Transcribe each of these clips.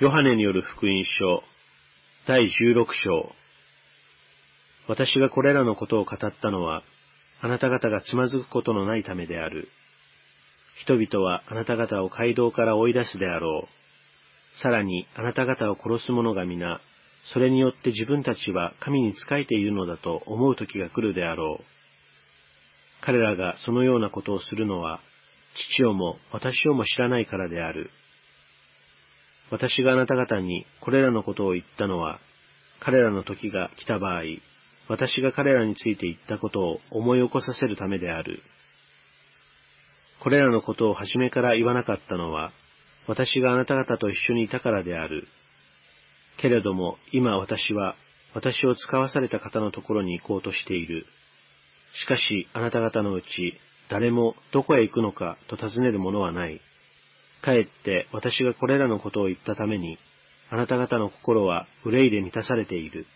ヨハネによる福音書、第16章。私がこれらのことを語ったのは、あなた方がつまずくことのないためである。人々はあなた方を街道から追い出すであろう。さらにあなた方を殺す者が皆、それによって自分たちは神に仕えているのだと思う時が来るであろう。彼らがそのようなことをするのは、父をも私をも知らないからである。私があなた方にこれらのことを言ったのは、彼らの時が来た場合、私が彼らについて言ったことを思い起こさせるためである。これらのことを初めから言わなかったのは、私があなた方と一緒にいたからである。けれども、今私は、私を使わされた方のところに行こうとしている。しかし、あなた方のうち、誰もどこへ行くのかと尋ねる者はない。かえって私がこれらのことを言ったために、あなた方の心は憂いで満たされている。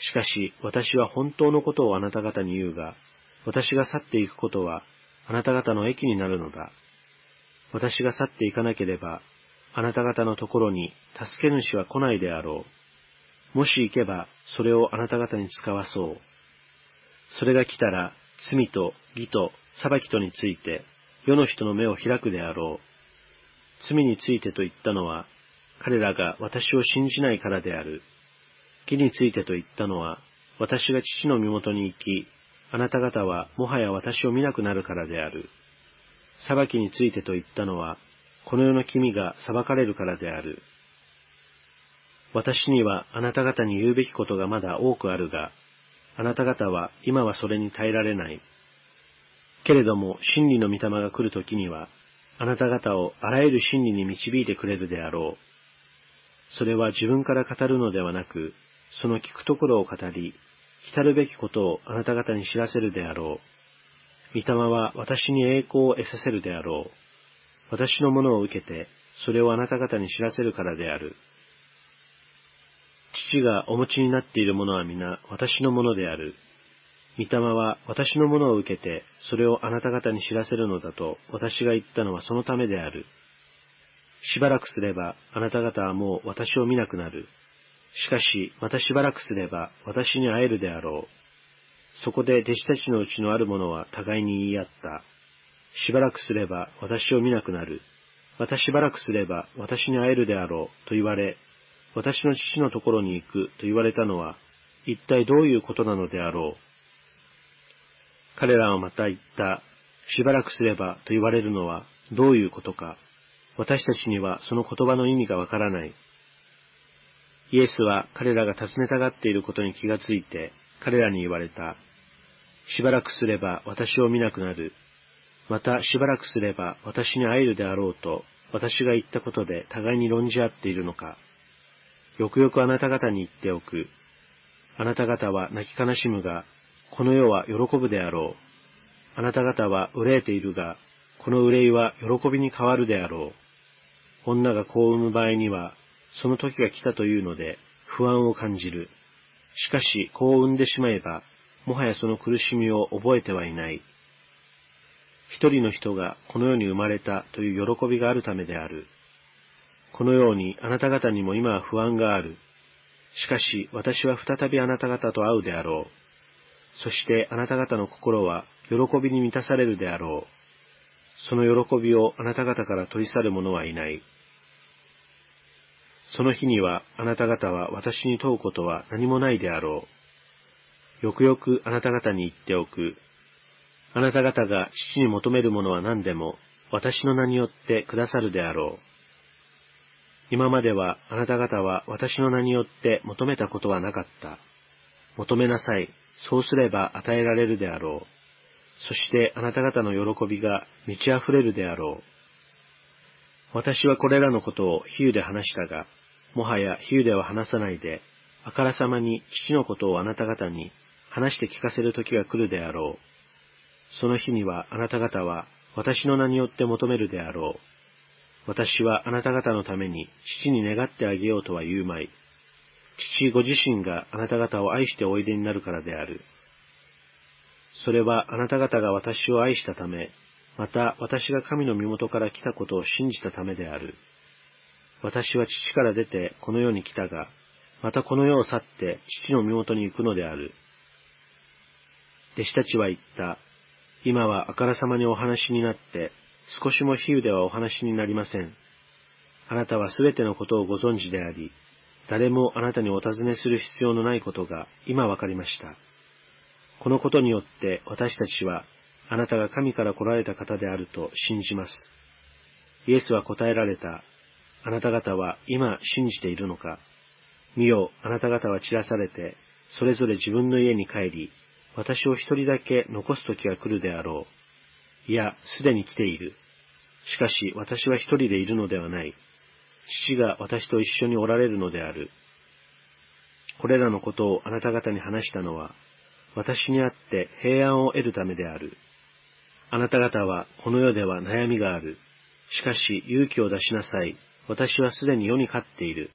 しかし私は本当のことをあなた方に言うが、私が去っていくことはあなた方の益になるのだ。私が去っていかなければ、あなた方のところに助け主は来ないであろう。もし行けば、それをあなた方に使わそう。それが来たら、罪と義と裁きとについて、世の人の目を開くであろう。罪についてと言ったのは、彼らが私を信じないからである。義についてと言ったのは、私が父の身元に行き、あなた方はもはや私を見なくなるからである。裁きについてと言ったのは、この世の君が裁かれるからである。私にはあなた方に言うべきことがまだ多くあるが、あなた方は今はそれに耐えられない。けれども真理の御霊が来るときには、あなた方をあらゆる真理に導いてくれるであろう。それは自分から語るのではなく、その聞くところを語り、来るべきことをあなた方に知らせるであろう。御霊は私に栄光を得させるであろう。私のものを受けて、それをあなた方に知らせるからである。父がお持ちになっているものは皆私のものである。御霊は私のものを受けて、それをあなた方に知らせるのだと私が言ったのはそのためである。しばらくすれば、あなた方はもう私を見なくなる。しかし、またしばらくすれば、私に会えるであろう。そこで弟子たちのうちのある者は互いに言い合った。しばらくすれば、私を見なくなる。またしばらくすれば、私に会えるであろう。と言われ、私の父のところに行くと言われたのは、一体どういうことなのであろう。彼らはまた言った。しばらくすればと言われるのはどういうことか。私たちにはその言葉の意味がわからない。イエスは彼らが尋ねたがっていることに気がついて、彼らに言われた。しばらくすれば私を見なくなる。またしばらくすれば私に会えるであろうと、私が言ったことで互いに論じ合っているのか。よくよくあなた方に言っておく。あなた方は泣き悲しむが、この世は喜ぶであろう。あなた方は憂えているが、この憂いは喜びに変わるであろう。女が子を産む場合には、その時が来たというので、不安を感じる。しかし、子を産んでしまえば、もはやその苦しみを覚えてはいない。一人の人がこの世に生まれたという喜びがあるためである。このようにあなた方にも今は不安がある。しかし私は再びあなた方と会うであろう。そしてあなた方の心は喜びに満たされるであろう。その喜びをあなた方から取り去る者はいない。その日にはあなた方は私に問うことは何もないであろう。よくよくあなた方に言っておく。あなた方が父に求めるものは何でも私の名によってくださるであろう。今まではあなた方は私の名によって求めたことはなかった。求めなさい。そうすれば与えられるであろう。そしてあなた方の喜びが満ち溢れるであろう。私はこれらのことを比喩で話したが、もはや比喩では話さないで、あからさまに父のことをあなた方に話して聞かせる時が来るであろう。その日にはあなた方は私の名によって求めるであろう。私はあなた方のために父に願ってあげようとは言うまい。父ご自身があなた方を愛しておいでになるからである。それはあなた方が私を愛したため、また私が神の身元から来たことを信じたためである。私は父から出てこの世に来たが、またこの世を去って父の身元に行くのである。弟子たちは言った。今はあからさまにお話になって、少しも比喩ではお話になりません。あなたはすべてのことをご存知であり、誰もあなたにお尋ねする必要のないことが今わかりました。このことによって私たちはあなたが神から来られた方であると信じます。イエスは答えられた。あなた方は今信じているのか見よ、あなた方は散らされて、それぞれ自分の家に帰り、私を一人だけ残す時が来るであろう。いや、すでに来ている。しかし私は一人でいるのではない。父が私と一緒におられるのである。これらのことをあなた方に話したのは、私にあって平安を得るためである。あなた方はこの世では悩みがある。しかし勇気を出しなさい。私はすでに世に勝っている。